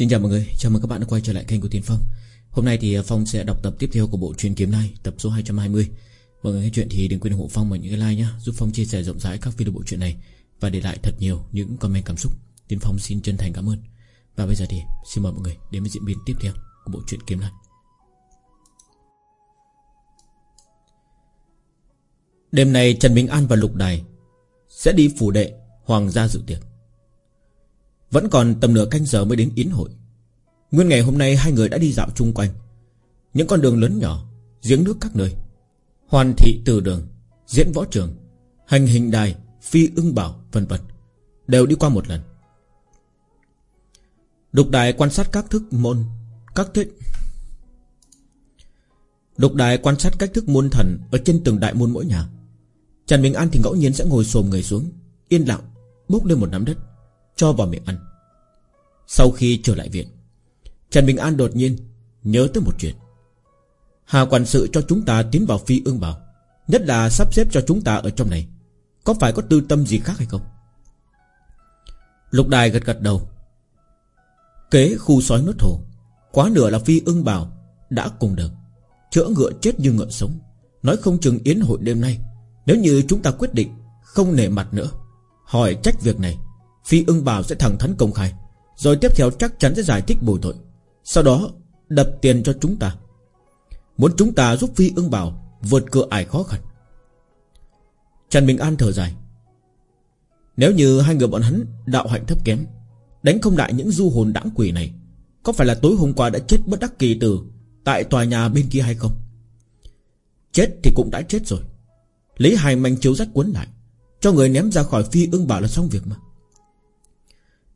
Xin chào mọi người, chào mừng các bạn đã quay trở lại kênh của Tiến Phong. Hôm nay thì à, Phong sẽ đọc tập tiếp theo của bộ truyện kiếm này, tập số 220 Mọi người nghe chuyện thì đừng quên ủng hộ Phong bằng những cái like nhé Giúp Phong chia sẻ rộng rãi các video bộ truyện này Và để lại thật nhiều những comment cảm xúc. Tiến Phong xin chân thành cảm ơn. Và bây giờ thì xin mời mọi người đến với diễn biến tiếp theo của bộ truyện kiếm này Đêm nay Trần minh An và Lục Đài Sẽ đi phủ đệ Hoàng gia dự tiệc. Vẫn còn tầm nửa canh giờ mới đến yến hội. Nguyên ngày hôm nay hai người đã đi dạo chung quanh. Những con đường lớn nhỏ, Giếng nước các nơi. Hoàn thị từ đường, Diễn võ trường, Hành hình đài, Phi ưng bảo, vân vân, Đều đi qua một lần. Đục đài quan sát các thức môn, Các thích Đục đài quan sát cách thức môn thần Ở trên từng đại môn mỗi nhà. Trần Bình An thì ngẫu nhiên sẽ ngồi xồm người xuống, Yên lặng Bốc lên một nắm đất. Cho vào miệng ăn. Sau khi trở lại viện, Trần Bình An đột nhiên Nhớ tới một chuyện. Hà quản sự cho chúng ta tiến vào phi ương bảo Nhất là sắp xếp cho chúng ta ở trong này, Có phải có tư tâm gì khác hay không? Lục đài gật gật đầu. Kế khu sói nốt hổ Quá nửa là phi ưng bảo Đã cùng được, Chữa ngựa chết như ngựa sống. Nói không chừng yến hội đêm nay, Nếu như chúng ta quyết định Không nể mặt nữa, Hỏi trách việc này Phi ưng bảo sẽ thẳng thắn công khai. Rồi tiếp theo chắc chắn sẽ giải thích bồi tội. Sau đó, đập tiền cho chúng ta. Muốn chúng ta giúp Phi ưng bảo Vượt cửa ải khó khăn. Trần Bình An thở dài. Nếu như hai người bọn hắn Đạo hạnh thấp kém, Đánh không lại những du hồn đãng quỷ này, Có phải là tối hôm qua đã chết bất đắc kỳ tử Tại tòa nhà bên kia hay không? Chết thì cũng đã chết rồi. Lấy hai manh chiếu rách cuốn lại, Cho người ném ra khỏi phi ưng bảo là xong việc mà.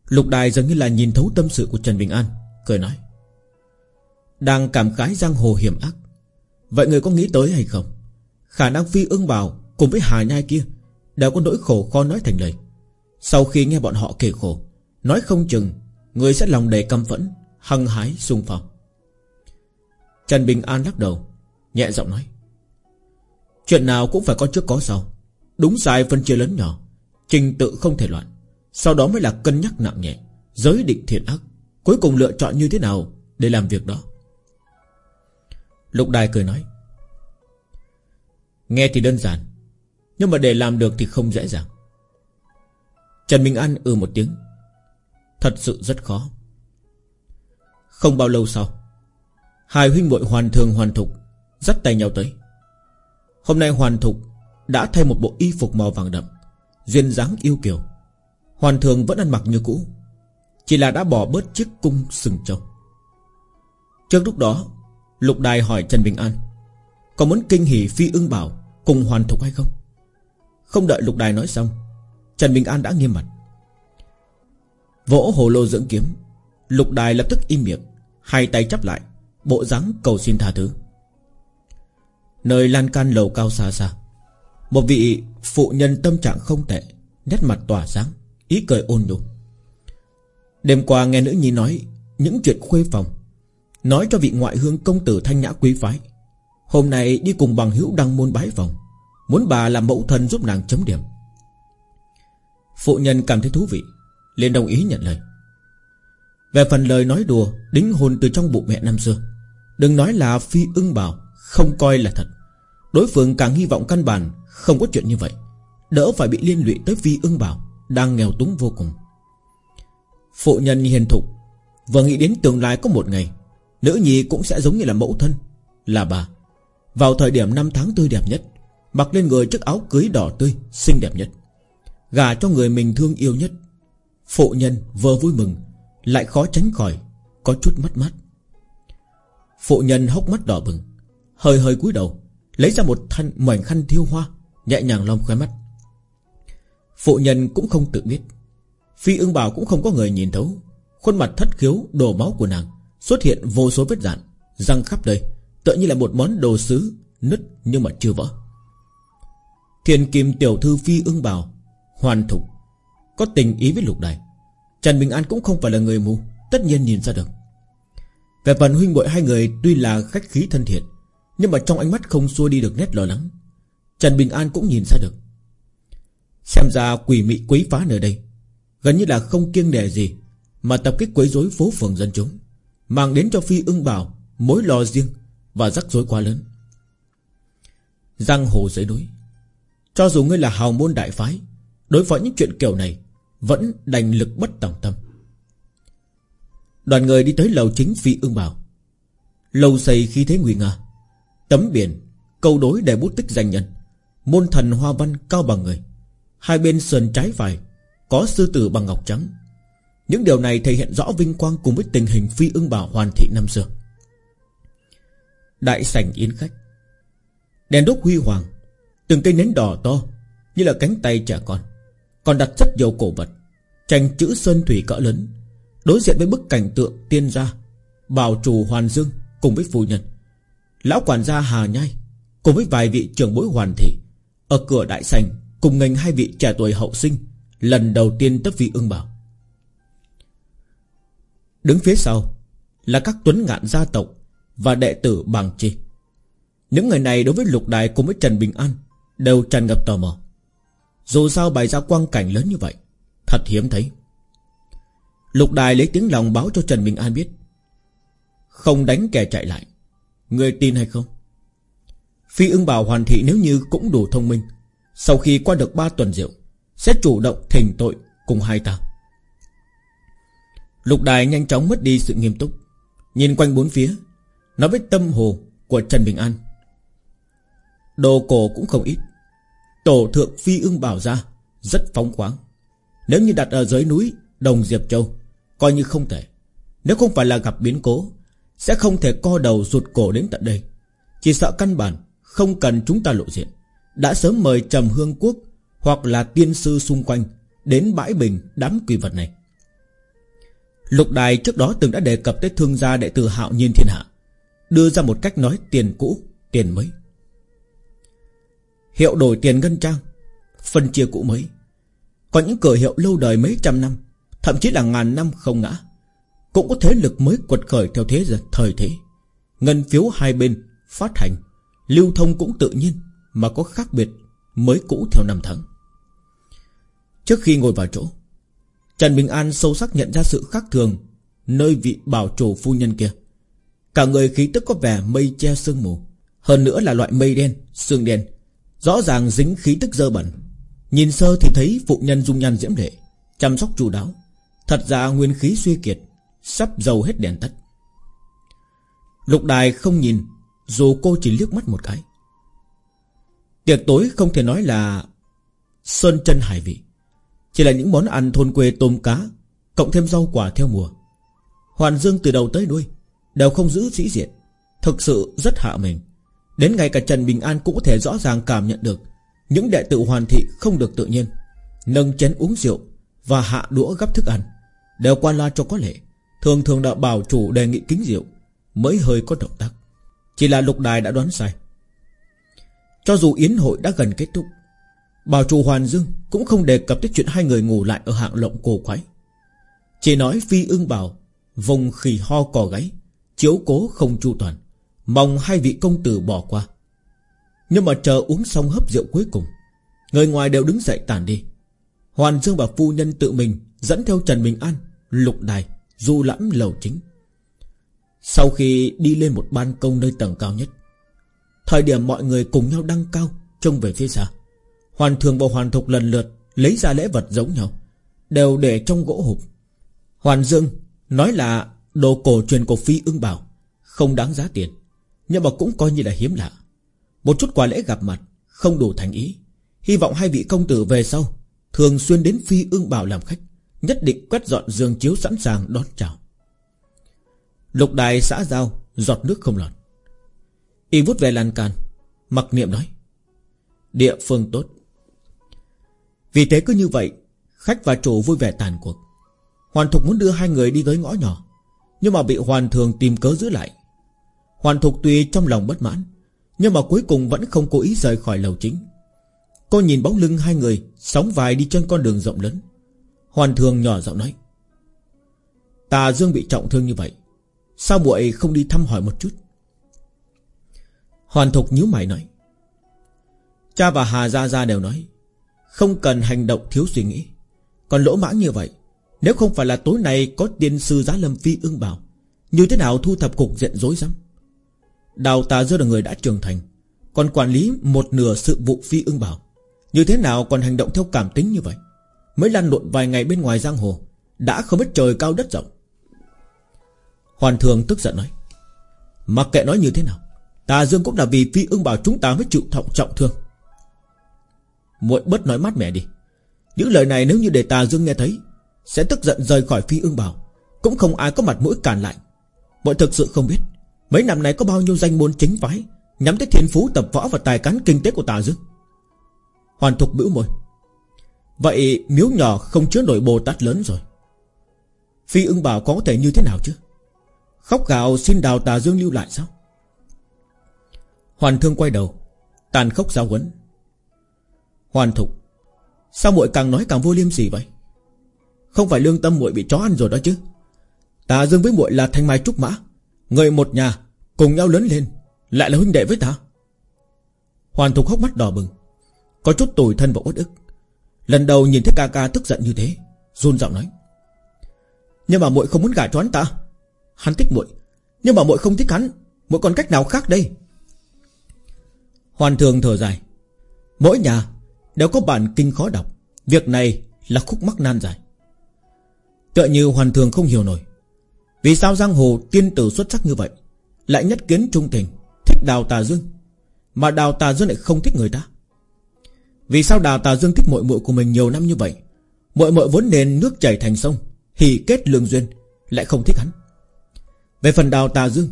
Lục đài dường như là nhìn thấu tâm sự của Trần Bình An, Cười nói. Đang cảm khái giang hồ hiểm ác, Vậy người có nghĩ tới hay không? Khả năng phi ưng bảo Cùng với hà nhai kia Đều có nỗi khổ khó nói thành lời. Sau khi nghe bọn họ kể khổ, Nói không chừng Người sẽ lòng đầy căm phẫn, Hăng hái sung phong. Trần Bình An lắc đầu, Nhẹ giọng nói. Chuyện nào cũng phải có trước có sau. Đúng sai phân chia lớn nhỏ, Trình tự không thể loạn. Sau đó mới là cân nhắc nặng nhẹ. Giới định thiện ác, Cuối cùng lựa chọn như thế nào Để làm việc đó? Lục Đài cười nói, Nghe thì đơn giản, Nhưng mà để làm được thì không dễ dàng. Trần minh An ừ một tiếng, Thật sự rất khó. Không bao lâu sau, Hai huynh muội hoàn thường hoàn thục Dắt tay nhau tới. Hôm nay hoàn thục Đã thay một bộ y phục màu vàng đậm, Duyên dáng yêu kiều. Hoàn thường vẫn ăn mặc như cũ. Chỉ là đã bỏ bớt chiếc cung sừng trâu. Trước lúc đó, Lục đài hỏi Trần Bình An, Có muốn kinh hỉ phi ưng bảo Cùng hoàn thục hay không? Không đợi lục đài nói xong, Trần Bình An đã nghiêm mặt. Vỗ hồ lô dưỡng kiếm. Lục đài lập tức im miệng, Hai tay chắp lại, Bộ dáng cầu xin tha thứ. Nơi lan can lầu cao xa xa, Một vị phụ nhân tâm trạng không tệ, Nét mặt tỏa sáng. Ý cười ôn nhu. Đêm qua nghe nữ nhi nói Những chuyện khuê phòng, Nói cho vị ngoại hương công tử thanh nhã quý phái. Hôm nay đi cùng bằng hữu đăng môn bái phòng, Muốn bà làm mẫu thân giúp nàng chấm điểm. Phụ nhân cảm thấy thú vị, liền đồng ý nhận lời. Về phần lời nói đùa, Đính hôn từ trong bụng mẹ năm xưa, Đừng nói là phi ưng bảo Không coi là thật. Đối phương càng hy vọng căn bản Không có chuyện như vậy, Đỡ phải bị liên lụy tới phi ưng bảo đang nghèo túng vô cùng. Phụ nhân hiền thục Vừa nghĩ đến tương lai có một ngày, Nữ nhi cũng sẽ giống như là mẫu thân, Là bà. Vào thời điểm năm tháng tươi đẹp nhất, Mặc lên người chiếc áo cưới đỏ tươi, Xinh đẹp nhất. Gà cho người mình thương yêu nhất. Phụ nhân vừa vui mừng, Lại khó tránh khỏi, Có chút mất mát. Phụ nhân hốc mắt đỏ bừng, Hơi hơi cúi đầu, Lấy ra một thanh mảnh khăn thiêu hoa, Nhẹ nhàng lom khóe mắt. Phụ nhân cũng không tự biết. Phi ưng bảo cũng không có người nhìn thấu. Khuôn mặt thất khiếu, đổ máu của nàng, Xuất hiện vô số vết dạn, Răng khắp nơi, Tựa như là một món đồ sứ, Nứt nhưng mà chưa vỡ. Thiền kim tiểu thư phi ưng bào Hoàn thục, Có tình ý với lục đài. Trần Bình An cũng không phải là người mù, Tất nhiên nhìn ra được. Về phần huynh muội hai người tuy là khách khí thân thiện, Nhưng mà trong ánh mắt không xua đi được nét lo lắng. Trần Bình An cũng nhìn ra được. Xem ra quỷ mị quấy phá nơi đây. Gần như là không kiêng nể gì, Mà tập kích quấy rối phố phường dân chúng, Mang đến cho Phi ưng bảo Mối lo riêng Và rắc rối quá lớn. Giang hồ dưới núi, Cho dù ngươi là hào môn đại phái, Đối phó những chuyện kiểu này Vẫn đành lực bất tòng tâm. Đoàn người đi tới lầu chính Phi ưng bảo. Lầu xây khi thế nguy nga, Tấm biển, Câu đối để bút tích danh nhân, Môn thần hoa văn cao bằng người. Hai bên sườn trái phải, Có sư tử bằng ngọc trắng. Những điều này thể hiện rõ vinh quang Cùng với tình hình phi ưng bảo hoàn thị năm xưa. Đại sảnh yến khách. Đèn đốt huy hoàng, Từng cây nến đỏ to Như là cánh tay trẻ con, Còn đặt rất nhiều cổ vật, Tranh chữ sơn thủy cỡ lớn, Đối diện với bức cảnh tượng tiên gia, Bảo chủ Hoàn Dương cùng với phu nhân. Lão quản gia Hà Nhai Cùng với vài vị trưởng bối hoàn thị Ở cửa đại sành Cùng ngành hai vị trẻ tuổi hậu sinh, Lần đầu tiên tấp vị ưng bảo Đứng phía sau Là các tuấn ngạn gia tộc Và đệ tử bằng chi. Những người này đối với lục đài cùng với Trần Bình An Đều tràn ngập tò mò. Dù sao bày ra quang cảnh lớn như vậy, Thật hiếm thấy. Lục đài lấy tiếng lòng báo cho Trần Bình An biết, Không đánh kẻ chạy lại, Người tin hay không? Phi ưng bảo hoàn thị nếu như cũng đủ thông minh sau khi qua được 3 tuần rượu, Sẽ chủ động thỉnh tội cùng hai ta. Lục đài nhanh chóng mất đi sự nghiêm túc. Nhìn quanh bốn phía, Nói với tâm hồ của Trần Bình An. Đồ cổ cũng không ít. Tổ thượng phi ưng bảo ra, Rất phóng khoáng. Nếu như đặt ở dưới núi Đồng Diệp Châu, Coi như không thể. Nếu không phải là gặp biến cố, Sẽ không thể co đầu rụt cổ đến tận đây. Chỉ sợ căn bản Không cần chúng ta lộ diện. Đã sớm mời Trầm Hương Quốc Hoặc là tiên sư xung quanh Đến bãi bình đám quỷ vật này. Lục đài trước đó từng đã đề cập tới thương gia đệ tử hạo nhiên thiên hạ, Đưa ra một cách nói tiền cũ, Tiền mới. Hiệu đổi tiền ngân trang, Phân chia cũ mới. Có những cửa hiệu lâu đời mấy trăm năm, Thậm chí là ngàn năm không ngã, Cũng có thế lực mới quật khởi theo thế giờ, thời thế. Ngân phiếu hai bên Phát hành, Lưu thông cũng tự nhiên. Mà có khác biệt Mới cũ theo năm tháng. Trước khi ngồi vào chỗ, Trần Bình An sâu sắc nhận ra sự khác thường Nơi vị bảo chủ phu nhân kia. Cả người khí tức có vẻ mây che sương mù, Hơn nữa là loại mây đen, Sương đen, Rõ ràng dính khí tức dơ bẩn. Nhìn sơ thì thấy phụ nhân dung nhan diễm lệ, Chăm sóc chu đáo, Thật ra nguyên khí suy kiệt, Sắp dầu hết đèn tắt. Lục đài không nhìn, Dù cô chỉ liếc mắt một cái. Tiệc tối không thể nói là Sơn chân hải vị. Chỉ là những món ăn thôn quê tôm cá, Cộng thêm rau quả theo mùa. Hoàn Dương từ đầu tới đuôi Đều không giữ sĩ diện, Thực sự rất hạ mình. Đến ngay cả Trần Bình An cũng có thể rõ ràng cảm nhận được Những đệ tử hoàn thị không được tự nhiên, Nâng chén uống rượu Và hạ đũa gấp thức ăn, Đều qua loa cho có lệ. Thường thường đã bảo chủ đề nghị kính rượu, Mới hơi có động tác. Chỉ là lục đài đã đoán sai. Cho dù yến hội đã gần kết thúc, Bảo chủ Hoàn Dương Cũng không đề cập tới chuyện hai người ngủ lại Ở hạng lộng cổ quái. Chỉ nói phi ưng bảo Vùng khỉ ho cò gáy, Chiếu cố không chu toàn, Mong hai vị công tử bỏ qua. Nhưng mà chờ uống xong hấp rượu cuối cùng, Người ngoài đều đứng dậy tản đi. Hoàn Dương và phu nhân tự mình Dẫn theo Trần Bình An, Lục đài, Du lãm lầu chính. Sau khi đi lên một ban công nơi tầng cao nhất Thời điểm mọi người cùng nhau đăng cao, Trông về phía xa. Hoàn thường và hoàn thục lần lượt Lấy ra lễ vật giống nhau, Đều để trong gỗ hộp. Hoàn Dương nói là Đồ cổ truyền của Phi ưng bảo, Không đáng giá tiền, Nhưng mà cũng coi như là hiếm lạ. Một chút quà lễ gặp mặt, Không đủ thành ý. Hy vọng hai vị công tử về sau Thường xuyên đến Phi ưng bảo làm khách, Nhất định quét dọn giường chiếu sẵn sàng đón chào. Lục đài xã giao, Giọt nước không lọt. Y vút về lan can, Mặc niệm nói, Địa phương tốt. Vì thế cứ như vậy, Khách và chủ vui vẻ tàn cuộc. Hoàn Thục muốn đưa hai người đi tới ngõ nhỏ, Nhưng mà bị Hoàn Thường tìm cớ giữ lại. Hoàn Thục tuy trong lòng bất mãn, Nhưng mà cuối cùng vẫn không cố ý rời khỏi lầu chính. Cô nhìn bóng lưng hai người Sóng vài đi trên con đường rộng lớn. Hoàn thường nhỏ giọng nói Tà Dương bị trọng thương như vậy, Sao muội không đi thăm hỏi một chút? Hoàn thục nhíu mày nói. Cha và Hà Gia Gia đều nói, Không cần hành động thiếu suy nghĩ. Còn lỗ mãng như vậy, Nếu không phải là tối nay Có tiên sư giá lâm phi ưng bảo, Như thế nào thu thập cục diện rối rắm? Đào tà dơ là người đã trưởng thành, Còn quản lý một nửa sự vụ phi ưng bảo, Như thế nào còn hành động theo cảm tính như vậy? Mới lăn lộn vài ngày bên ngoài giang hồ, Đã không biết trời cao đất rộng. Hoàn thường tức giận nói, Mặc kệ nói như thế nào Tà Dương cũng là vì phi ưng bảo chúng ta mới chịu trọng trọng thương. Muội bớt nói mát mẻ đi. Những lời này nếu như để Tà Dương nghe thấy, Sẽ tức giận rời khỏi phi ưng bảo. Cũng không ai có mặt mũi cản lại. Muội thực sự không biết, Mấy năm nay có bao nhiêu danh môn chính phái Nhắm tới thiên phú, tập võ và tài cán kinh tế của Tà Dương. Hoàn thục bĩu môi. Vậy miếu nhỏ không chứa nổi Bồ Tát lớn rồi. Phi ưng bảo có thể như thế nào chứ? Khóc gạo xin đào Tà Dương lưu lại sao? Hoàn thương quay đầu, Tàn khốc giáo huấn. Hoàn thục, Sao muội càng nói càng vô liêm sỉ vậy? Không phải lương tâm muội bị chó ăn rồi đó chứ. Ta Dương với muội là thanh mai trúc mã, Người một nhà Cùng nhau lớn lên, Lại là huynh đệ với ta. Hoàn thục hốc mắt đỏ bừng, Có chút tủi thân và uất ức. Lần đầu nhìn thấy ca ca tức giận như thế, run giọng nói. Nhưng mà muội không muốn gả cho hắn ta. Hắn thích muội, Nhưng mà muội không thích hắn. Muội còn cách nào khác đây? Hoàn thường thở dài. Mỗi nhà đều có bản kinh khó đọc. Việc này là khúc mắc nan dài Tựa như hoàn thường không hiểu nổi. Vì sao giang hồ tiên tử xuất sắc như vậy, Lại nhất kiến trung tình Thích đào tà dương, Mà đào tà dương lại không thích người ta? Vì sao đào tà dương thích muội muội của mình nhiều năm như vậy, muội muội vốn nền nước chảy thành sông hỷ kết lương duyên, Lại không thích hắn? Về phần đào tà dương,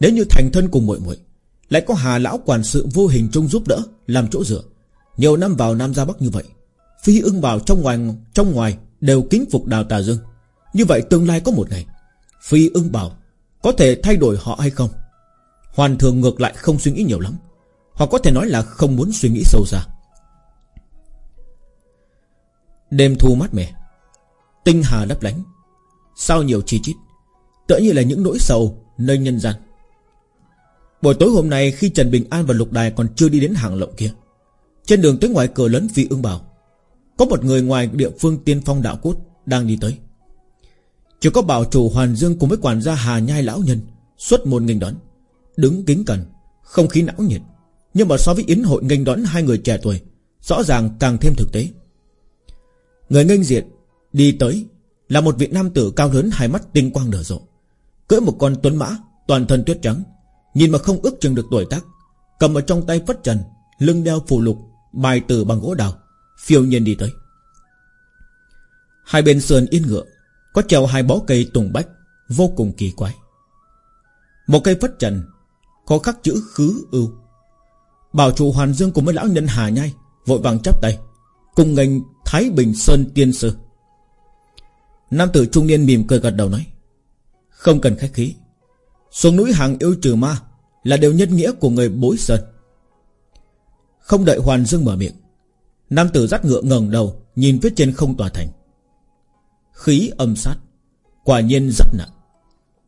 Nếu như thành thân cùng muội muội lại có hà lão quản sự vô hình trung giúp đỡ, Làm chỗ dựa. Nhiều năm vào Nam ra Bắc như vậy, Phi ưng bảo trong ngoài trong ngoài Đều kính phục đào tà dương. Như vậy tương lai có một ngày, Phi ưng bảo Có thể thay đổi họ hay không? Hoàn thường ngược lại không suy nghĩ nhiều lắm. Hoặc có thể nói là không muốn suy nghĩ sâu xa. Đêm thu mát mẻ, Tinh hà lấp lánh, Sao nhiều chi chít, Tựa như là những nỗi sầu nơi nhân gian. Buổi tối hôm nay khi Trần Bình An và Lục Đài còn chưa đi đến hàng lộng kia, Trên đường tới ngoài cửa lớn phi ưng bảo, Có một người ngoài địa phương tiên phong đạo cốt Đang đi tới. Chỉ có bảo chủ Hoàn Dương cùng với quản gia Hà Nhai Lão Nhân Xuất môn nghênh đón, Đứng kính cẩn, Không khí não nhiệt. Nhưng mà so với yến hội nghênh đón hai người trẻ tuổi, Rõ ràng càng thêm thực tế. Người nghênh diện Đi tới Là một vị nam tử cao lớn hai mắt tinh quang nở rộ, Cưỡi một con tuấn mã Toàn thân tuyết trắng Nhìn mà không ước chừng được tuổi tác, Cầm ở trong tay phất trần, Lưng đeo phù lục, Bài từ bằng gỗ đào, Phiêu nhiên đi tới. Hai bên sườn yên ngựa, Có treo hai bó cây tùng bách, Vô cùng kỳ quái. Một cây phất trần, Có khắc chữ khứ ưu. Bảo chủ Hoàn Dương cùng với lão nhân Hà Nhai, Vội vàng chắp tay, Cùng ngành Thái Bình Sơn Tiên Sư. Nam tử trung niên mỉm cười gật đầu nói, Không cần khách khí, xuống núi hàng yêu trừ ma là điều nhân nghĩa của người bối sơn Không đợi Hoàn Dương mở miệng, Nam tử dắt ngựa ngẩng đầu Nhìn phía trên không tòa thành. Khí âm sát, Quả nhiên rất nặng.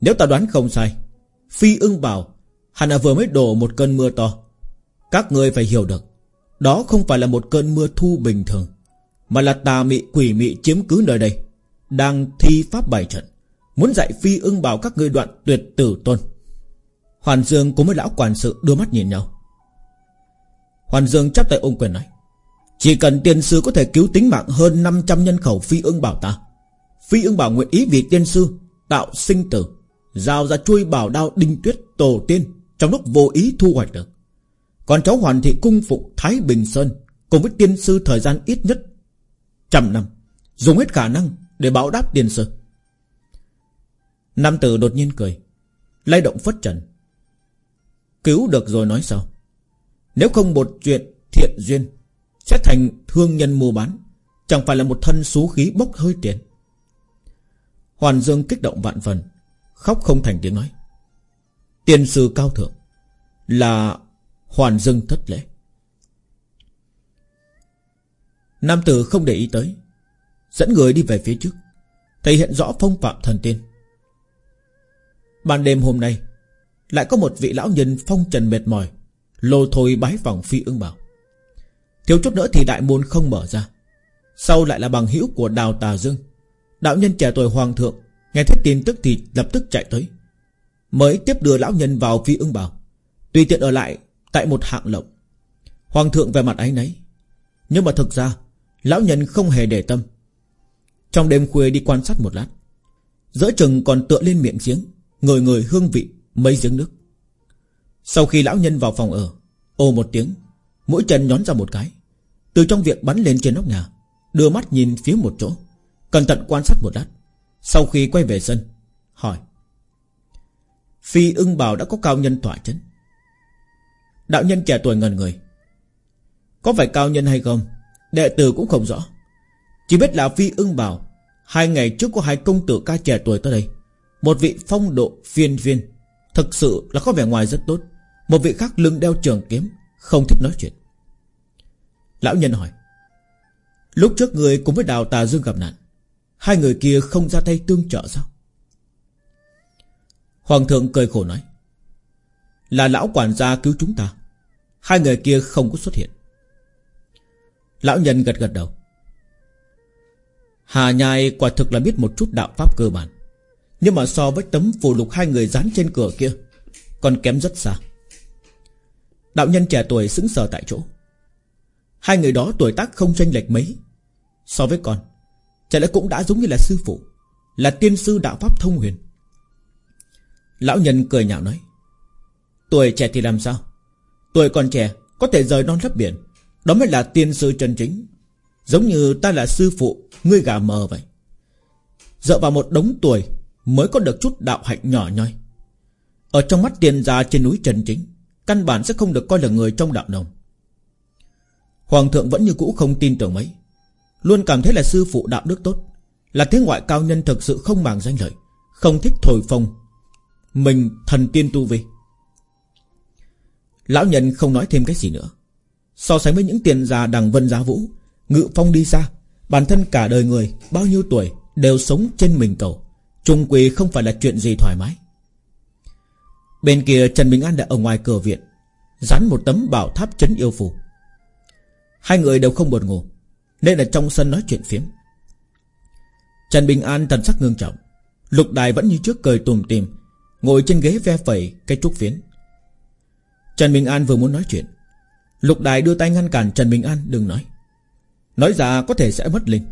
Nếu ta đoán không sai, Phi ưng bảo Hẳn là vừa mới đổ một cơn mưa to. Các người phải hiểu được, Đó không phải là một cơn mưa thu bình thường, Mà là tà mị quỷ mị chiếm cứ nơi đây, Đang thi pháp bài trận, Muốn dạy phi ưng bảo các ngươi đoạn tuyệt tử tôn. Hoàn Dương cùng với lão quản sự đưa mắt nhìn nhau. Hoàn Dương chắp tay ôm quyền nói, Chỉ cần tiên sư có thể cứu tính mạng hơn 500 nhân khẩu phi ưng bảo ta, Phi ưng bảo nguyện ý vì tiên sư Tạo sinh tử, Giao ra chui bảo đao đinh tuyết tổ tiên Trong lúc vô ý thu hoạch được. Còn cháu hoàn thị cung phụ Thái Bình Sơn Cùng với tiên sư thời gian ít nhất Trăm năm, Dùng hết khả năng để báo đáp tiên sư. Nam tử đột nhiên cười, lay động phất trần. Cứu được rồi nói sao Nếu không một chuyện thiện duyên, Sẽ thành thương nhân mua bán. Chẳng phải là một thân xú khí bốc hơi tiền. Hoàn Dương kích động vạn phần, Khóc không thành tiếng nói. Tiên sư cao thượng, Là Hoàn Dương thất lễ. Nam tử không để ý tới, Dẫn người đi về phía trước. Thể hiện rõ phong phạm thần tiên. Ban đêm hôm nay lại có một vị lão nhân phong trần mệt mỏi, Lô thôi bái vòng phi ưng bảo, Thiếu chút nữa thì đại môn không mở ra. Sau lại là bằng hữu của đào tà dương. Đạo nhân trẻ tuổi hoàng thượng, Nghe thấy tin tức thì lập tức chạy tới. Mới tiếp đưa lão nhân vào phi ưng bảo, Tùy tiện ở lại Tại một hạng lộng Hoàng thượng về mặt ấy nấy Nhưng mà thực ra, Lão nhân không hề để tâm. Trong đêm khuya đi quan sát một lát, Giữa chừng còn tựa lên miệng giếng, Ngồi người hương vị mấy giếng nước. Sau khi lão nhân vào phòng ở, ô một tiếng, mỗi chân nhón ra một cái. Từ trong việc bắn lên trên nóc nhà, Đưa mắt nhìn phía một chỗ, Cẩn thận quan sát một lát. Sau khi quay về sân, Hỏi, Phi ưng bảo đã có cao nhân tỏa chấn? Đạo nhân trẻ tuổi ngần người, Có phải cao nhân hay không? Đệ tử cũng không rõ. Chỉ biết là Phi ưng bảo Hai ngày trước có hai công tử ca trẻ tuổi tới đây, Một vị phong độ phiên viên Thực sự là có vẻ ngoài rất tốt. Một vị khác lưng đeo trường kiếm, Không thích nói chuyện. Lão nhân hỏi, Lúc trước người cùng với đào tà dương gặp nạn, Hai người kia không ra tay tương trợ sao? Hoàng thượng cười khổ nói, Là lão quản gia cứu chúng ta, Hai người kia không có xuất hiện. Lão nhân gật gật đầu, Hà nhai quả thực là biết một chút đạo pháp cơ bản nhưng mà so với tấm phù lục hai người dán trên cửa kia, Còn kém rất xa. Đạo nhân trẻ tuổi sững sờ tại chỗ. Hai người đó tuổi tác không tranh lệch mấy. So với con, Chả lẽ cũng đã giống như là sư phụ, Là tiên sư đạo pháp thông huyền. Lão nhân cười nhạo nói, Tuổi trẻ thì làm sao? Tuổi còn trẻ, Có thể rời non lấp biển. Đó mới là tiên sư chân chính. Giống như ta là sư phụ, Ngươi gà mờ vậy. Dựa vào một đống tuổi Mới có được chút đạo hạnh nhỏ nhoi. Ở trong mắt tiền gia trên núi Trần Chính, Căn bản sẽ không được coi là người trong đạo đồng Hoàng thượng vẫn như cũ không tin tưởng mấy, Luôn cảm thấy là sư phụ đạo đức tốt, Là thế ngoại cao nhân thực sự không màng danh lợi, Không thích thổi phồng Mình thần tiên tu vi. Lão nhân không nói thêm cái gì nữa. So sánh với những tiền già đằng vân giá vũ, Ngự phong đi xa, Bản thân cả đời người, Bao nhiêu tuổi Đều sống trên mình cầu. Trung quỳ không phải là chuyện gì thoải mái. Bên kia Trần Bình An đã ở ngoài cửa viện, Dán một tấm bảo tháp chấn yêu phù. Hai người đều không buồn ngủ, Nên là trong sân nói chuyện phiếm. Trần Bình An thần sắc ngưng trọng, Lục đài vẫn như trước cười tùm tìm, Ngồi trên ghế ve phẩy cây trúc phiến. Trần Bình An vừa muốn nói chuyện, Lục đài đưa tay ngăn cản Trần Bình An đừng nói. Nói ra có thể sẽ mất linh.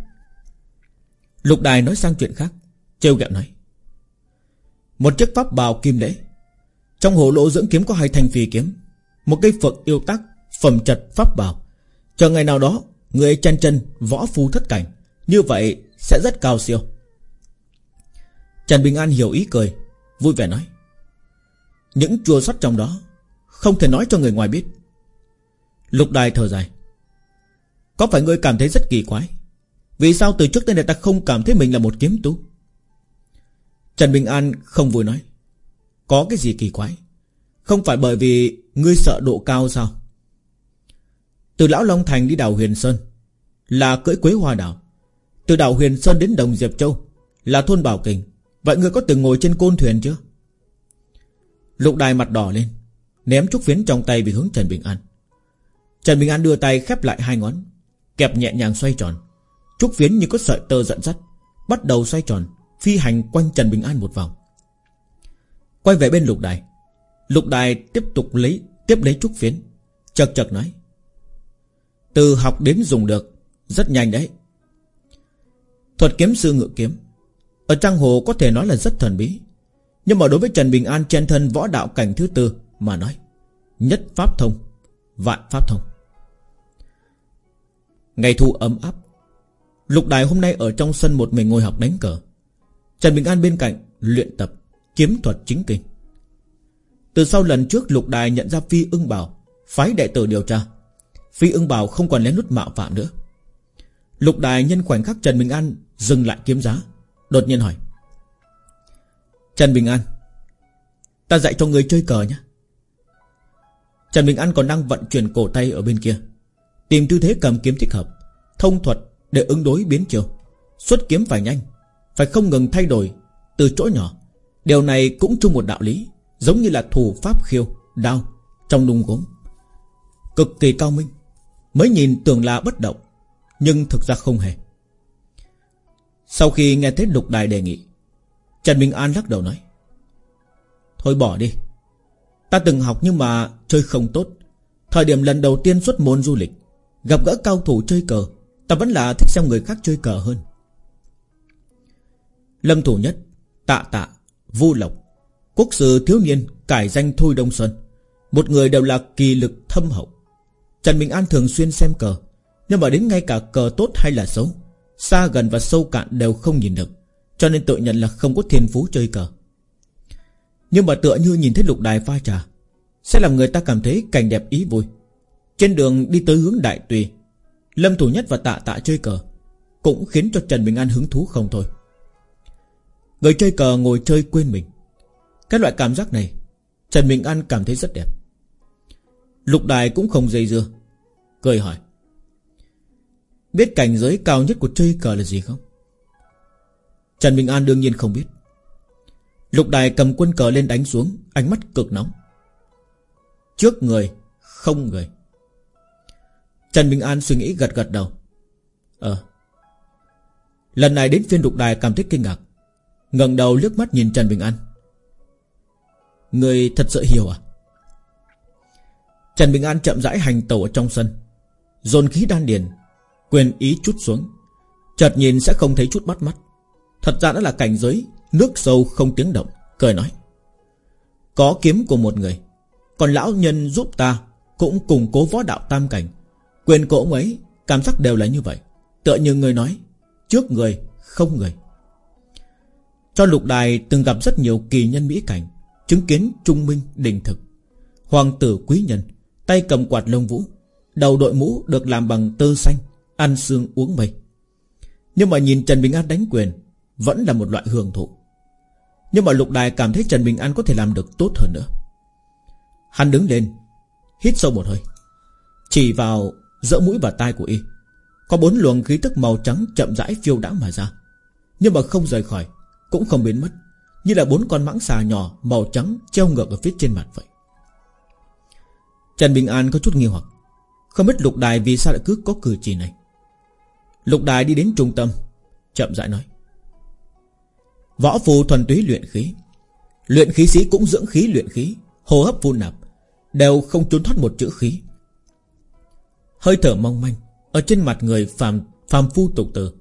Lục đài nói sang chuyện khác. Trêu ghẹo nói. Một chiếc pháp bào kim đế. Trong hồ lỗ dưỡng kiếm có hai thanh phi kiếm. Một cây phượng yêu tác, Phẩm chật pháp bào. Chờ ngày nào đó, Người chân chân võ phu thất cảnh. Như vậy sẽ rất cao siêu. Trần Bình An hiểu ý cười, Vui vẻ nói. Những chua sót trong đó Không thể nói cho người ngoài biết. Lục đài thở dài. Có phải ngươi cảm thấy rất kỳ quái? Vì sao từ trước tới nay ta không cảm thấy mình là một kiếm tu? Trần Bình An không vui nói. Có cái gì kỳ quái? Không phải bởi vì Ngươi sợ độ cao sao? Từ Lão Long Thành đi đảo Huyền Sơn Là cưỡi quế hoa đảo. Từ đảo Huyền Sơn đến Đồng Diệp Châu Là thôn Bảo Kình. Vậy ngươi có từng ngồi trên côn thuyền chưa? Lục đài mặt đỏ lên, Ném chút phiến trong tay về hướng Trần Bình An. Trần Bình An đưa tay khép lại hai ngón, Kẹp nhẹ nhàng xoay tròn. Trúc phiến như có sợi tơ dẫn dắt, Bắt đầu xoay tròn. Phi hành quanh Trần Bình An một vòng. Quay về bên lục đài. Lục đài tiếp tục lấy, Tiếp lấy trúc phiến. Chật chật nói, Từ học đến dùng được, Rất nhanh đấy. Thuật kiếm sư ngự kiếm, Ở trang hồ có thể nói là rất thần bí. Nhưng mà đối với Trần Bình An trên thân võ đạo cảnh thứ tư Mà nói, Nhất pháp thông, Vạn pháp thông. Ngày thu ấm áp. Lục đài hôm nay ở trong sân một mình ngồi học đánh cờ. Trần Bình An bên cạnh Luyện tập kiếm thuật chính kinh. Từ sau lần trước lục đài nhận ra Phi ưng bảo, Phái đệ tử điều tra, Phi ưng bảo không còn lén lút mạo phạm nữa. Lục đài nhân khoảnh khắc Trần Bình An Dừng lại kiếm giá, Đột nhiên hỏi, Trần Bình An, Ta dạy cho người chơi cờ nhé Trần Bình An còn đang vận chuyển cổ tay ở bên kia, Tìm tư thế cầm kiếm thích hợp, Thông thuật để ứng đối biến chiều, Xuất kiếm phải nhanh phải không ngừng thay đổi Từ chỗ nhỏ. Điều này cũng chung một đạo lý, Giống như là thủ pháp khiêu Đao Trong đung gốm. Cực kỳ cao minh, Mới nhìn tưởng là bất động, Nhưng thực ra không hề. Sau khi nghe thấy lục đài đề nghị, Trần Minh An lắc đầu nói, Thôi bỏ đi, Ta từng học nhưng mà chơi không tốt. Thời điểm lần đầu tiên xuất môn du lịch, Gặp gỡ cao thủ chơi cờ, Ta vẫn là thích xem người khác chơi cờ hơn. Lâm thủ nhất, Tạ tạ, Vu lộc, Quốc sư thiếu niên, Cải danh Thôi Đông Xuân Một người đều là kỳ lực thâm hậu. Trần Minh An thường xuyên xem cờ, Nhưng mà đến ngay cả cờ tốt hay là xấu, Xa gần và sâu cạn đều không nhìn được, Cho nên tự nhận là không có thiên phú chơi cờ. Nhưng mà tựa như nhìn thấy lục đài pha trà, Sẽ làm người ta cảm thấy cảnh đẹp ý vui. Trên đường đi tới hướng đại tùy, Lâm Thủ Nhất và Tạ Tạ chơi cờ Cũng khiến cho Trần Bình An hứng thú không thôi. Người chơi cờ ngồi chơi quên mình. Cái loại cảm giác này, Trần Bình An cảm thấy rất đẹp. Lục đài cũng không dây dưa, Cười hỏi. Biết cảnh giới cao nhất của chơi cờ là gì không? Trần Bình An đương nhiên không biết. Lục đài cầm quân cờ lên đánh xuống, Ánh mắt cực nóng. Trước người, Không người. Trần Bình An suy nghĩ gật gật đầu. Ờ. Lần này đến phiên lục đài cảm thấy kinh ngạc ngẩng đầu liếc mắt nhìn Trần Bình An. Người thật sự hiểu à? Trần Bình An chậm rãi hành tẩu ở trong sân, Dồn khí đan điền, Quyền ý chút xuống, Chợt nhìn sẽ không thấy chút bắt mắt. Thật ra đó là cảnh giới, Nước sâu không tiếng động, Cười nói, Có kiếm của một người, Còn lão nhân giúp ta Cũng củng cố võ đạo tam cảnh, Quyền cổ ấy, Cảm giác đều là như vậy. Tựa như người nói, Trước người, không người. Cho lục đài từng gặp rất nhiều kỳ nhân mỹ cảnh, Chứng kiến trung minh đình thực. Hoàng tử quý nhân, Tay cầm quạt lông vũ, Đầu đội mũ được làm bằng tơ xanh, Ăn xương uống mây. Nhưng mà nhìn Trần Bình An đánh quyền, Vẫn là một loại hưởng thụ. Nhưng mà lục đài cảm thấy Trần Bình An có thể làm được tốt hơn nữa. Hắn đứng lên, Hít sâu một hơi. Chỉ vào giữa mũi và tai của y, Có bốn luồng khí tức màu trắng chậm rãi phiêu đãng mà ra. Nhưng mà không rời khỏi. Cũng không biến mất, Như là bốn con mãng xà nhỏ màu trắng Treo ngược ở phía trên mặt vậy. Trần Bình An có chút nghi hoặc, Không biết lục đài vì sao lại cứ có cử chỉ này. Lục đài đi đến trung tâm, Chậm rãi nói, Võ phù thuần túy luyện khí Luyện khí sĩ cũng dưỡng khí luyện khí, Hô hấp phun nạp, Đều không trốn thoát một chữ khí. Hơi thở mong manh Ở trên mặt người phàm phàm phu tục tử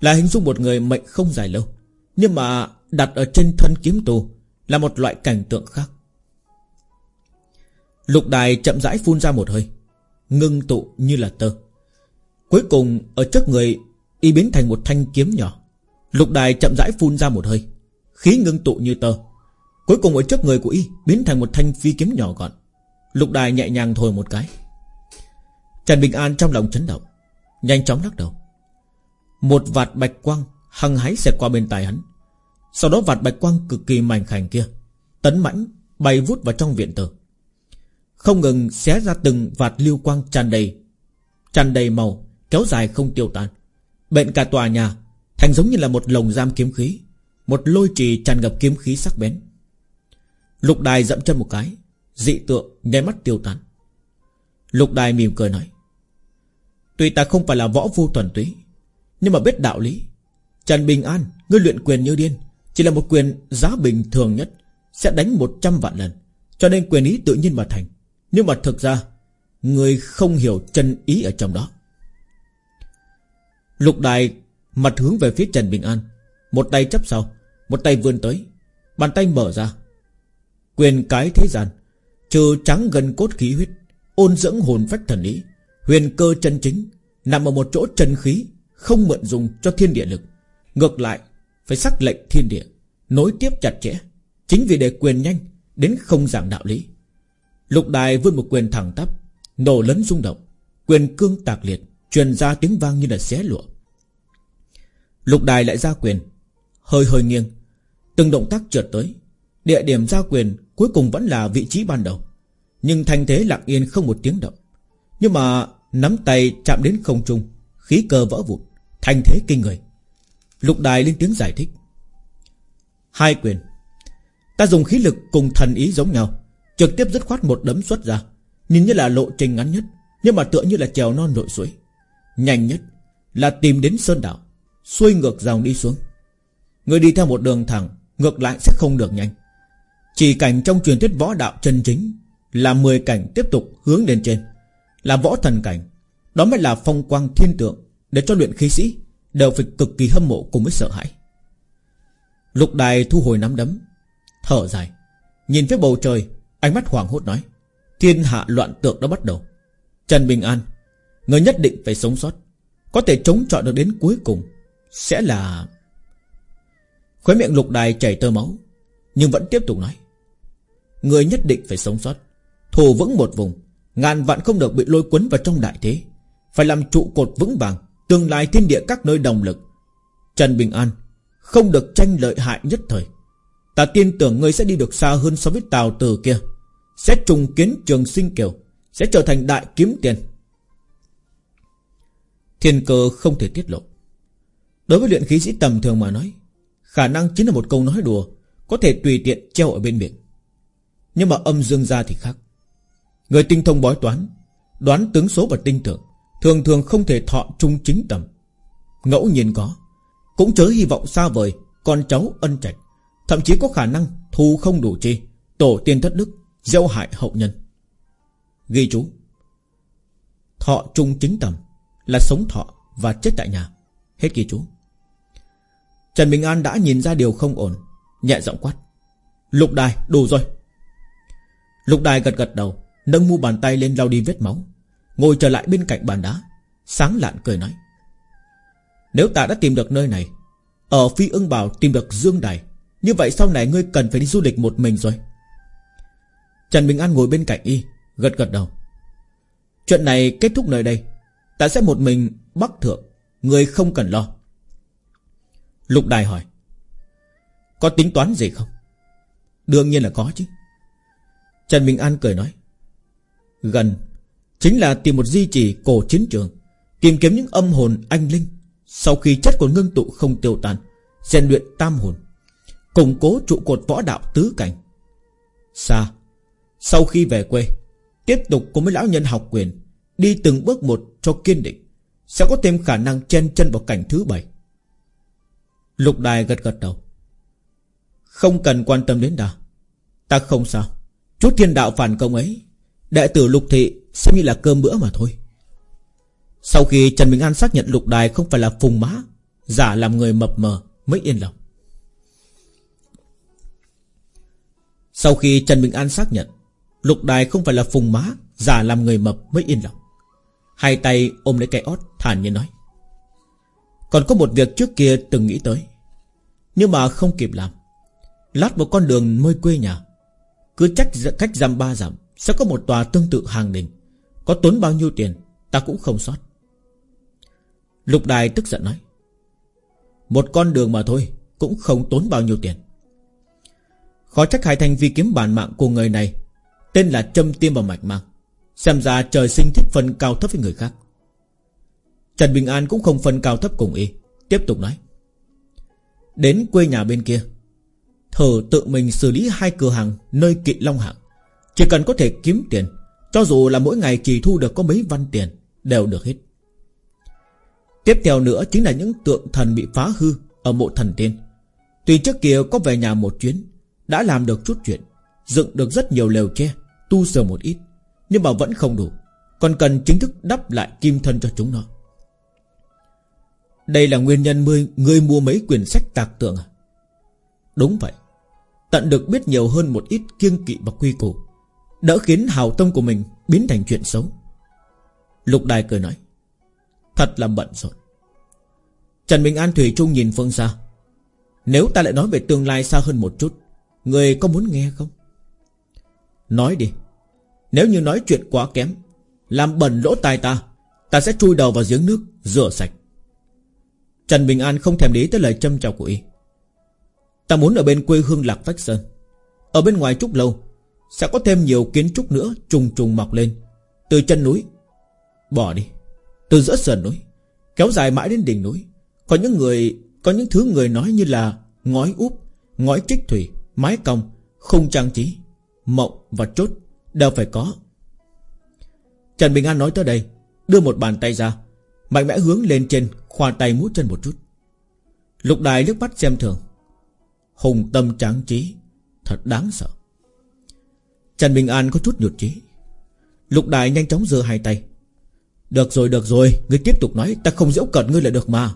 Là hình dung một người mệnh không dài lâu. Nhưng mà đặt ở trên thân kiếm tù Là một loại cảnh tượng khác. Lục đài chậm rãi phun ra một hơi, Ngưng tụ như là tơ. Cuối cùng, ở trước người, Y biến thành một thanh kiếm nhỏ. Lục đài chậm rãi phun ra một hơi, Khí ngưng tụ như tơ. Cuối cùng ở trước người của Y biến thành một thanh phi kiếm nhỏ gọn. Lục đài nhẹ nhàng thổi một cái. Trần Bình An trong lòng chấn động, Nhanh chóng lắc đầu. Một vạt bạch quang hăng hái xẹt qua bên tai hắn. Sau đó vạt bạch quang cực kỳ mảnh khảnh kia, Tấn mãnh, bay vút vào trong viện tử. Không ngừng xé ra từng vạt lưu quang tràn đầy Tràn đầy màu, Kéo dài không tiêu tan. Bệnh cả tòa nhà Thành giống như là một lồng giam kiếm khí, Một lôi trì tràn ngập kiếm khí sắc bén. Lục đài dậm chân một cái, Dị tượng nháy mắt tiêu tan Lục đài mỉm cười nói, Tuy ta không phải là võ vô thuần túy, Nhưng mà biết đạo lý. Trần Bình An, Ngươi luyện quyền như điên chỉ là một quyền giá bình thường nhất, Sẽ đánh 100 vạn lần. Cho nên quyền ý tự nhiên mà thành. Nhưng mà thực ra, Người không hiểu chân ý ở trong đó. Lục đài Mặt hướng về phía Trần Bình An. Một tay chấp sau, Một tay vươn tới. Bàn tay mở ra. Quyền cái thế gian, Trừ trắng gần cốt khí huyết, Ôn dưỡng hồn phách thần ý, Huyền cơ chân chính, Nằm ở một chỗ chân khí Không mượn dùng cho thiên địa lực. Ngược lại phải sắc lệnh thiên địa, Nối tiếp chặt chẽ, Chính vì để quyền nhanh Đến không giảng đạo lý. Lục đài vươn một quyền thẳng tắp, Nổ lớn rung động, Quyền cương tạc liệt, Truyền ra tiếng vang như là xé lụa. Lục đài lại ra quyền, Hơi hơi nghiêng, Từng động tác trượt tới, Địa điểm ra quyền cuối cùng vẫn là vị trí ban đầu, Nhưng thanh thế lặng yên không một tiếng động. Nhưng mà nắm tay chạm đến không trung, Khí cơ vỡ vụn, thanh thế kinh người. Lục đài lên tiếng giải thích. Hai quyền. Ta dùng khí lực cùng thần ý giống nhau. Trực tiếp dứt khoát một đấm xuất ra. Nhìn như là lộ trình ngắn nhất, Nhưng mà tựa như là trèo non nội suối. Nhanh nhất là tìm đến sơn đảo Xuôi ngược dòng đi xuống. Người đi theo một đường thẳng, Ngược lại sẽ không được nhanh. Chỉ cảnh trong truyền thuyết võ đạo chân chính Là 10 cảnh tiếp tục hướng lên trên, Là võ thần cảnh. Đó mới là phong quang thiên tượng Để cho luyện khí sĩ Đều phải cực kỳ hâm mộ cùng với sợ hãi. Lục đài thu hồi nắm đấm, Thở dài, Nhìn phía bầu trời, Ánh mắt hoàng hốt nói, Thiên hạ loạn tượng đã bắt đầu. Trần Bình An, Người nhất định phải sống sót, Có thể chống chọi được đến cuối cùng Sẽ là Khói miệng lục đài chảy tơ máu, Nhưng vẫn tiếp tục nói, Người nhất định phải sống sót Thủ vững một vùng, Ngàn vạn không được bị lôi cuốn vào trong đại thế, Phải làm trụ cột vững vàng Tương lai thiên địa các nơi đồng lực. Trần Bình An, Không được tranh lợi hại nhất thời. Ta tin tưởng ngươi sẽ đi được xa hơn so với Tào Tử kia. Sẽ trùng kiến trường sinh kiều, Sẽ trở thành đại kiếm tiền. Thiên cơ không thể tiết lộ. Đối với luyện khí sĩ tầm thường mà nói, Khả năng chính là một câu nói đùa, Có thể tùy tiện treo ở bên miệng. Nhưng mà âm dương ra thì khác. Người tinh thông bói toán, Đoán tướng số và tinh tưởng Thường thường không thể thọ trung chính tầm. Ngẫu nhiên có, Cũng chớ hy vọng xa vời, Con cháu ân trạch, Thậm chí có khả năng thu không đủ chi, Tổ tiên thất đức, Gieo hại hậu nhân. Ghi chú, Thọ trung chính tầm Là sống thọ và chết tại nhà. Hết ghi chú. Trần Bình An đã nhìn ra điều không ổn, Nhẹ giọng quát, Lục đài, đủ rồi. Lục đài gật gật đầu, Nâng mu bàn tay lên lau đi vết máu. Ngồi trở lại bên cạnh bàn đá, Sáng lạn cười nói. Nếu ta đã tìm được nơi này, Ở phi ưng bảo tìm được dương đài, Như vậy sau này ngươi cần phải đi du lịch một mình rồi. Trần Bình An ngồi bên cạnh y, Gật gật đầu. Chuyện này kết thúc nơi đây. Ta sẽ một mình bắc thượng, ngươi không cần lo. Lục Đài hỏi. Có tính toán gì không? Đương nhiên là có chứ. Trần Bình An cười nói. Gần Chính là tìm một di chỉ cổ chiến trường, Tìm kiếm những âm hồn anh linh. Sau khi chất của ngưng tụ không tiêu tan, rèn luyện tam hồn, Củng cố trụ cột võ đạo tứ cảnh. Xa Sau khi về quê, Tiếp tục cùng với lão nhân học quyền, Đi từng bước một cho kiên định, Sẽ có thêm khả năng chen chân vào cảnh thứ bảy. Lục đài gật gật đầu. Không cần quan tâm đến ta. Ta không sao. Chút thiên đạo phản công ấy, đệ tử lục thị Xem như là cơm bữa mà thôi. Sau khi Trần Bình An xác nhận lục đài Không phải là phùng má Giả làm người mập mờ mới yên lòng. Sau khi Trần Bình An xác nhận, Lục đài không phải là phùng má Giả làm người mập mới yên lòng, Hai tay ôm lấy cái ót thản nhiên nói, Còn có một việc trước kia từng nghĩ tới, Nhưng mà không kịp làm. Lát một con đường nơi quê nhà, Cứ trách, cách dăm ba dặm Sẽ có một tòa tương tự hàng đình có tốn bao nhiêu tiền, Ta cũng không sót Lục đài tức giận nói, Một con đường mà thôi, Cũng không tốn bao nhiêu tiền. Khó trách Hải thành vi kiếm bản mạng của người này, Tên là châm tiêm vào mạch mang, Xem ra trời sinh thích phân cao thấp với người khác. Trần Bình An cũng không phân cao thấp cùng y, Tiếp tục nói, Đến quê nhà bên kia Thử tự mình xử lý hai cửa hàng Nơi kỵ long hạng, Chỉ cần có thể kiếm tiền cho dù là mỗi ngày chỉ thu được có mấy văn tiền, Đều được hết. Tiếp theo nữa chính là những tượng thần bị phá hư Ở mộ thần tiên. Tuy trước kia có về nhà một chuyến, Đã làm được chút chuyện, Dựng được rất nhiều lều tre, Tu sửa một ít, Nhưng mà vẫn không đủ, Còn cần chính thức đắp lại kim thân cho chúng nó. Đây là nguyên nhân mươi Ngươi mua mấy quyển sách tạc tượng à? Đúng vậy. Tận được biết nhiều hơn một ít kiêng kỵ và quy củ. Đỡ khiến hào tâm của mình Biến thành chuyện xấu. Lục đài cười nói, Thật là bận rồi Trần Bình An Thủy Trung nhìn phương xa, Nếu ta lại nói về tương lai xa hơn một chút, Người có muốn nghe không? Nói đi. Nếu như nói chuyện quá kém, Làm bẩn lỗ tai ta Ta sẽ chui đầu vào giếng nước, Rửa sạch. Trần Bình An không thèm để ý tới lời châm chọc của y. Ta muốn ở bên quê hương Lạc phách Sơn. Ở bên ngoài trúc lâu sẽ có thêm nhiều kiến trúc nữa trùng trùng mọc lên. Từ chân núi, Bỏ đi. Từ giữa sườn núi, Kéo dài mãi đến đỉnh núi. Có những người, Có những thứ người nói như là Ngói úp, Ngói trích thủy, Mái cong, Không trang trí, Mộng và chốt Đều phải có. Trần Bình An nói tới đây, Đưa một bàn tay ra, Mạnh mẽ hướng lên trên, Khoa tay mút chân một chút. Lục đài nước mắt xem thường. Hùng tâm tráng trí, Thật đáng sợ. Trần Bình An có chút nhụt chí. Lục đài nhanh chóng giơ hai tay. Được rồi được rồi Ngươi tiếp tục nói, Ta không dễu cận ngươi là được mà.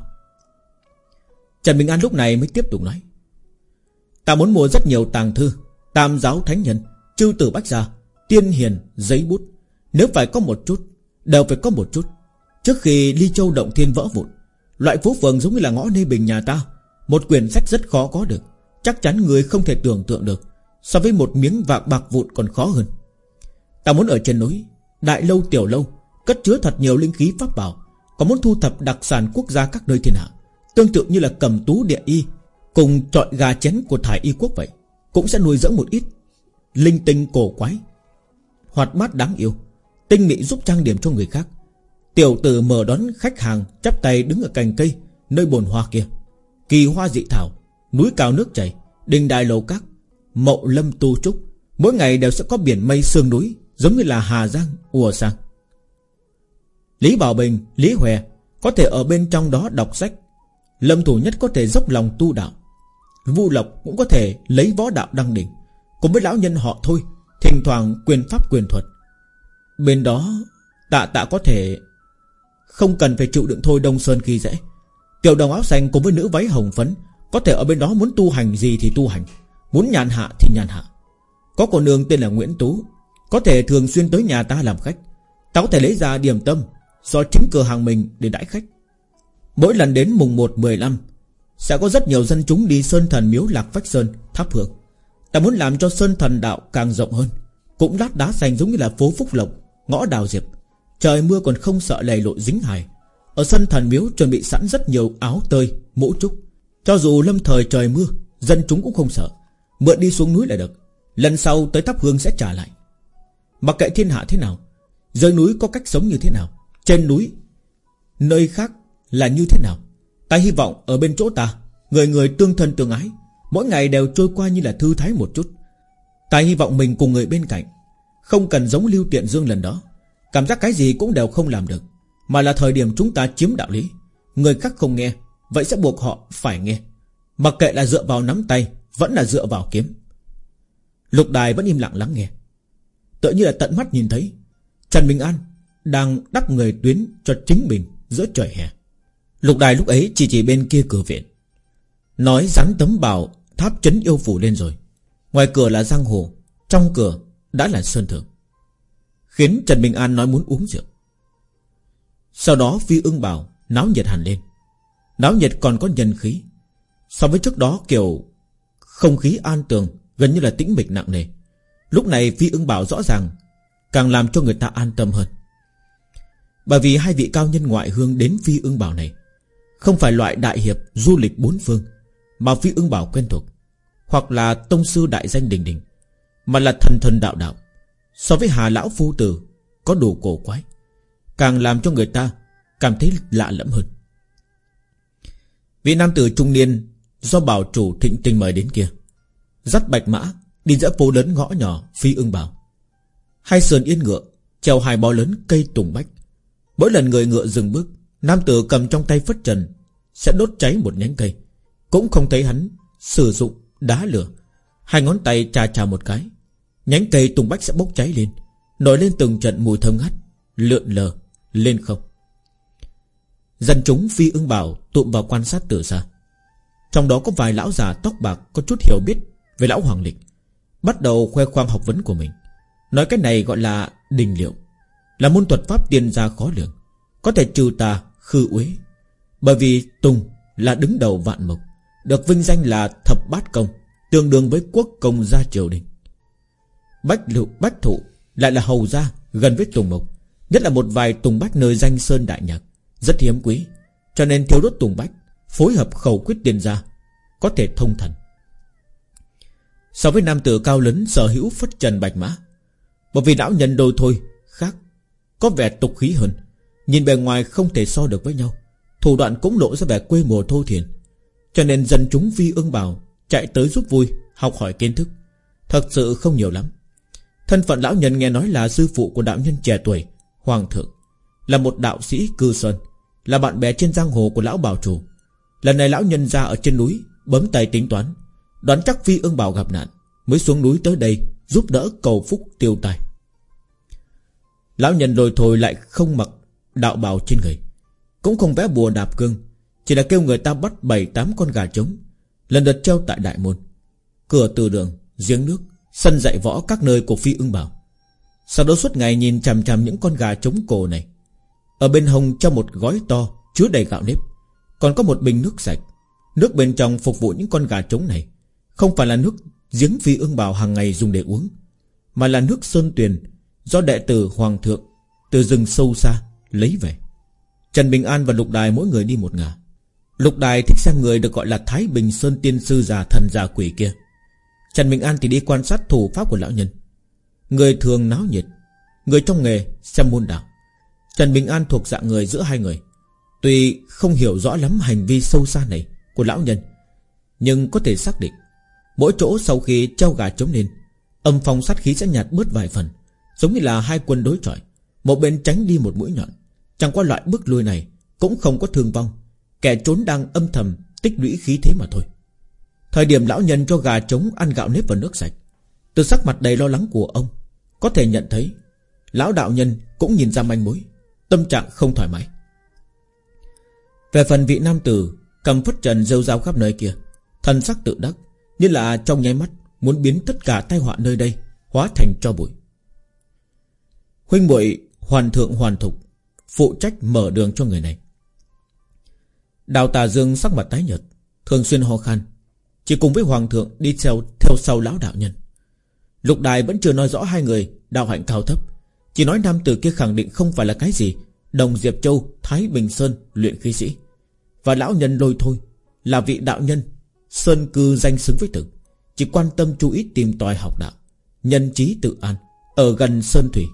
Trần Bình An lúc này mới tiếp tục nói. Ta muốn mua rất nhiều tàng thư, Tam giáo thánh nhân, Chư tử bách gia, Tiên hiền, Giấy bút. Nếu phải có một chút, Đều phải có một chút. Trước khi ly châu động thiên vỡ vụn, Loại phú phường giống như là ngõ nê bình nhà ta, Một quyển sách rất khó có được. Chắc chắn người không thể tưởng tượng được. So với một miếng vạc bạc vụn còn khó hơn. Ta muốn ở trên núi, Đại lâu tiểu lâu, Cất chứa thật nhiều linh khí pháp bảo, Có muốn thu thập đặc sản quốc gia các nơi thiên hạ, Tương tự như là cầm tú địa y, Cùng trọi gà chén của thải y quốc vậy, Cũng sẽ nuôi dưỡng một ít Linh tinh cổ quái, Hoạt mát đáng yêu, Tinh mỹ giúp trang điểm cho người khác. Tiểu tử mở đón khách hàng, Chắp tay đứng ở cành cây, Nơi bồn hoa kia. Kỳ hoa dị thảo, Núi cao nước chảy, Đình đài lầu các Mậu lâm tu trúc, Mỗi ngày đều sẽ có biển mây sương núi, Giống như là Hà Giang ùa sang Lý Bảo Bình, Lý Hòe Có thể ở bên trong đó đọc sách. Lâm thủ nhất có thể dốc lòng tu đạo. Vu Lộc cũng có thể lấy võ đạo đăng đỉnh. Cùng với lão nhân họ thôi, Thỉnh thoảng quyền pháp quyền thuật. Bên đó, Tạ tạ có thể Không cần phải chịu đựng thôi Đông Sơn khi dễ. Tiểu đồng áo xanh cùng với nữ váy hồng phấn Có thể ở bên đó muốn tu hành gì thì tu hành. Muốn nhàn hạ thì nhàn hạ. Có cô nương tên là Nguyễn Tú, Có thể thường xuyên tới nhà ta làm khách. Ta có thể lấy ra điểm tâm, Do chính cửa hàng mình để đãi khách. Mỗi lần đến mùng 1 15 Sẽ có rất nhiều dân chúng đi Sơn Thần Miếu Lạc Phách Sơn, tháp hương. Ta muốn làm cho Sơn Thần Đạo càng rộng hơn, Cũng lát đá xanh giống như là phố Phúc Lộc, Ngõ Đào Diệp. Trời mưa còn không sợ lầy lội dính hài. Ở sơn thần miếu chuẩn bị sẵn rất nhiều áo tơi, Mũ trúc. Cho dù lâm thời trời mưa, Dân chúng cũng không sợ. Mượn đi xuống núi là được. Lần sau tới thắp hương sẽ trả lại. Mặc kệ thiên hạ thế nào, Dưới núi có cách sống như thế nào, Trên núi, Nơi khác là như thế nào, Ta hy vọng ở bên chỗ ta, Người người tương thân tương ái, Mỗi ngày đều trôi qua như là thư thái một chút. Ta hy vọng mình cùng người bên cạnh, Không cần giống lưu tiện dương lần đó, Cảm giác cái gì cũng đều không làm được, Mà là thời điểm chúng ta chiếm đạo lý. Người khác không nghe, Vậy sẽ buộc họ phải nghe. Mặc kệ là dựa vào nắm tay vẫn là dựa vào kiếm. Lục đài vẫn im lặng lắng nghe. Tự như là tận mắt nhìn thấy, Trần Bình An đang đắp người tuyến cho chính mình giữa trời hè. Lục đài lúc ấy chỉ chỉ bên kia cửa viện. Nói rắn tấm bào Tháp chấn yêu phủ lên rồi. Ngoài cửa là giang hồ, Trong cửa đã là sơn thượng. Khiến Trần Bình An nói muốn uống rượu. Sau đó phi ưng bảo Náo nhiệt hẳn lên. Náo nhiệt còn có nhân khí. So với trước đó kiểu không khí an tường Gần như là tĩnh mịch nặng nề. Lúc này phi ưng bảo rõ ràng Càng làm cho người ta an tâm hơn. Bởi vì hai vị cao nhân ngoại hương đến phi ưng bảo này Không phải loại đại hiệp du lịch bốn phương Mà phi ưng bảo quen thuộc, Hoặc là tông sư đại danh đình đình, Mà là thần thần đạo đạo. So với Hà Lão Phu Tử Có đủ cổ quái, Càng làm cho người ta Cảm thấy lạ lẫm hơn. Vị nam tử trung niên Do bảo chủ thịnh tình mời đến kia. Dắt bạch mã Đi giữa phố lớn ngõ nhỏ phi ưng bảo Hai sườn yên ngựa Treo hai bó lớn cây tùng bách. Mỗi lần người ngựa dừng bước, Nam tử cầm trong tay phất trần Sẽ đốt cháy một nhánh cây. Cũng không thấy hắn sử dụng đá lửa. Hai ngón tay trà trà một cái, Nhánh cây tùng bách sẽ bốc cháy lên, Nổi lên từng trận mùi thơm ngắt Lượn lờ, lên không. Dân chúng phi ưng bảo Tụm vào quan sát từ xa. Trong đó có vài lão già tóc bạc Có chút hiểu biết về lão hoàng lịch, Bắt đầu khoe khoang học vấn của mình. Nói cái này gọi là đình liệu, Là môn thuật pháp tiên gia khó lường, Có thể trừ tà, khư uế. Bởi vì Tùng là đứng đầu vạn mộc, Được vinh danh là thập bát công, Tương đương với quốc công gia triều đình. Bách lựu bách thụ Lại là hầu gia gần với Tùng Mộc, Nhất là một vài Tùng Bách nơi danh Sơn Đại Nhạc, Rất hiếm quý, Cho nên thiếu đốt Tùng Bách Phối hợp khẩu quyết điền gia Có thể thông thần. So với nam tử cao lớn sở hữu phất trần bạch mã, Bởi vì lão nhân đôi thôi Khác, Có vẻ tục khí hơn, Nhìn bề ngoài không thể so được với nhau, Thủ đoạn cũng lộ ra vẻ quê mùa thô thiền Cho nên dân chúng vi ương bào Chạy tới giúp vui, Học hỏi kiến thức, Thật sự không nhiều lắm. Thân phận lão nhân nghe nói là sư phụ của đạo nhân trẻ tuổi, Hoàng thượng, Là một đạo sĩ cư sơn, Là bạn bè trên giang hồ của lão bảo chủ. Lần này lão nhân ra ở trên núi Bấm tay tính toán. Đoán chắc phi ương bảo gặp nạn Mới xuống núi tới đây Giúp đỡ cầu phúc tiêu tài Lão nhân rồi thôi lại không mặc đạo bào trên người. Cũng không vẽ bùa đạp cương Chỉ là kêu người ta bắt bảy tám con gà trống Lần lượt treo tại đại môn. Cửa từ đường, giếng nước Sân dạy võ các nơi của phi ưng bảo. Sau đó suốt ngày nhìn chằm chằm những con gà trống cổ này. Ở bên hông cho một gói to Chứa đầy gạo nếp. Còn có một bình nước sạch. Nước bên trong phục vụ những con gà trống này. Không phải là nước giếng phi ương bào hàng ngày dùng để uống, Mà là nước sơn tuyền Do đệ tử Hoàng thượng Từ rừng sâu xa lấy về. Trần Bình An và Lục Đài mỗi người đi một ngả. Lục Đài thích xem người được gọi là Thái Bình Sơn Tiên Sư già thần già quỷ kia. Trần Bình An thì đi quan sát thủ pháp của lão nhân. Người thường náo nhiệt, Người trong nghề xem môn đạo. Trần Bình An thuộc dạng người giữa hai người. Tuy không hiểu rõ lắm hành vi sâu xa này Của lão nhân, Nhưng có thể xác định, Mỗi chỗ sau khi treo gà trống lên, Âm phong sát khí sẽ nhạt bớt vài phần, Giống như là hai quân đối chọi, Một bên tránh đi một mũi nhọn. Chẳng qua loại bước lui này Cũng không có thương vong, Kẻ trốn đang âm thầm tích lũy khí thế mà thôi. Thời điểm lão nhân cho gà trống ăn gạo nếp và nước sạch, Từ sắc mặt đầy lo lắng của ông, Có thể nhận thấy, Lão đạo nhân cũng nhìn ra manh mối, Tâm trạng không thoải mái. Về phần vị nam tử Cầm phất trần rêu rao khắp nơi kia Thần sắc tự đắc Như là trong nháy mắt Muốn biến tất cả tai họa nơi đây Hóa thành cho bụi. Huynh bụi hoàn thượng hoàn thục Phụ trách mở đường cho người này. Đào tà dương sắc mặt tái nhợt Thường xuyên ho khan Chỉ cùng với hoàng thượng đi theo theo sau lão đạo nhân. Lục đài vẫn chưa nói rõ hai người Đạo hạnh cao thấp Chỉ nói nam tử kia khẳng định không phải là cái gì Đồng Diệp Châu, Thái Bình Sơn, luyện khí sĩ. Và lão nhân lôi thôi. Là vị đạo nhân, Sơn cư danh xứng với tử Chỉ quan tâm chú ý tìm tòi học đạo, Nhân trí tự an, Ở gần Sơn Thủy.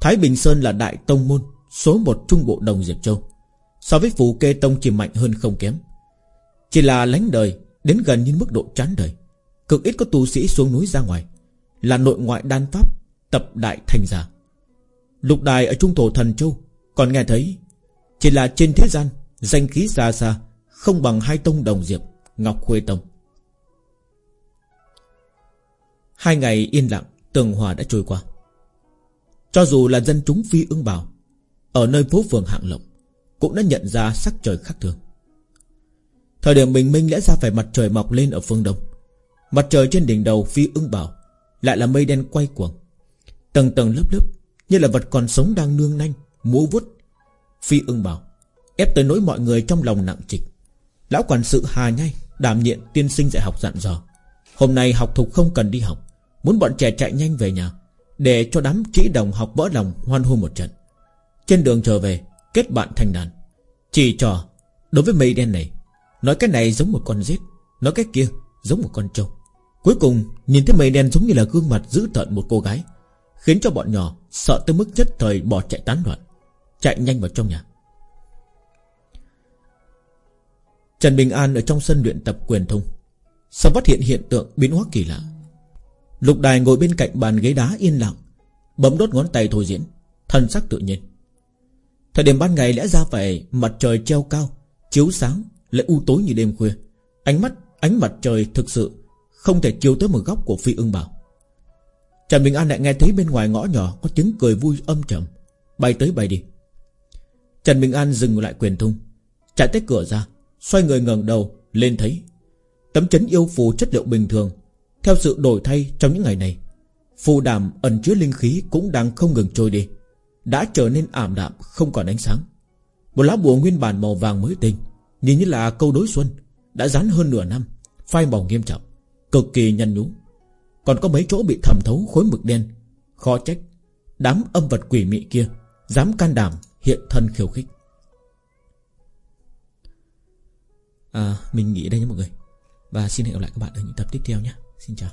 Thái Bình Sơn là đại tông môn, Số một trung bộ đồng Diệp Châu. So với phù kê tông chỉ mạnh hơn không kém. Chỉ là lánh đời, Đến gần như mức độ chán đời. Cực ít có tu sĩ xuống núi ra ngoài. Là nội ngoại đan pháp, Tập đại thành giả. Lục đài ở trung thổ thần châu, Còn nghe thấy, Chỉ là trên thế gian Danh khí xa xa Không bằng hai tông đồng diệp, Ngọc Khuê Tông. Hai ngày yên lặng, Tường hòa đã trôi qua. Cho dù là dân chúng phi ưng bảo Ở nơi phố phường hạng lộng Cũng đã nhận ra sắc trời khác thường. Thời điểm bình minh lẽ ra phải mặt trời mọc lên ở phương đông. Mặt trời trên đỉnh đầu phi ưng bảo Lại là mây đen quay cuồng. Tầng tầng lớp lớp Như là vật còn sống đang nương nanh, Múa vút Phi ưng bảo Ép tới nỗi mọi người trong lòng nặng trịch. Lão quản sự hà nhai, Đảm nhiệm tiên sinh dạy học dặn dò. Hôm nay học thục không cần đi học, Muốn bọn trẻ chạy nhanh về nhà, Để cho đám chỉ đồng học vỡ lòng hoan hô một trận. Trên đường trở về, Kết bạn thành đàn. Chỉ trò, Đối với mây đen này, Nói cái này giống một con rết Nói cái kia giống một con trâu. Cuối cùng, nhìn thấy mây đen giống như là gương mặt dữ tợn một cô gái, Khiến cho bọn nhỏ sợ tới mức nhất thời bỏ chạy tán loạn, Chạy nhanh vào trong nhà. Trần Bình An ở trong sân luyện tập quyền thông. Sau phát hiện hiện tượng biến hóa kỳ lạ, Lục đài ngồi bên cạnh bàn ghế đá yên lặng, Bấm đốt ngón tay thôi diễn, Thân sắc tự nhiên. Thời điểm ban ngày lẽ ra phải mặt trời treo cao, Chiếu sáng, lại u tối như đêm khuya. Ánh mắt, ánh mặt trời thực sự Không thể chiếu tới một góc của phi ưng bảo. Trần Bình An lại nghe thấy bên ngoài ngõ nhỏ Có tiếng cười vui âm trầm, Bay tới bay đi. Trần Bình An dừng lại quyền thung Chạy tới cửa ra. Xoay người ngẩng đầu lên thấy Tấm chấn yêu phù chất liệu bình thường, Theo sự đổi thay trong những ngày này, Phù đàm ẩn chứa linh khí Cũng đang không ngừng trôi đi, Đã trở nên ảm đạm không còn ánh sáng. Một lá bùa nguyên bản màu vàng mới tinh, Nhìn như là câu đối xuân, Đã dán hơn nửa năm, Phai màu nghiêm trọng, Cực kỳ nhăn nhúm. Còn có mấy chỗ bị thẩm thấu khối mực đen, Khó trách Đám âm vật quỷ mị kia Dám can đảm hiện thân khiêu khích. À, Mình nghỉ đây nhé mọi người. Và xin hẹn gặp lại các bạn ở những tập tiếp theo nhé. Xin chào.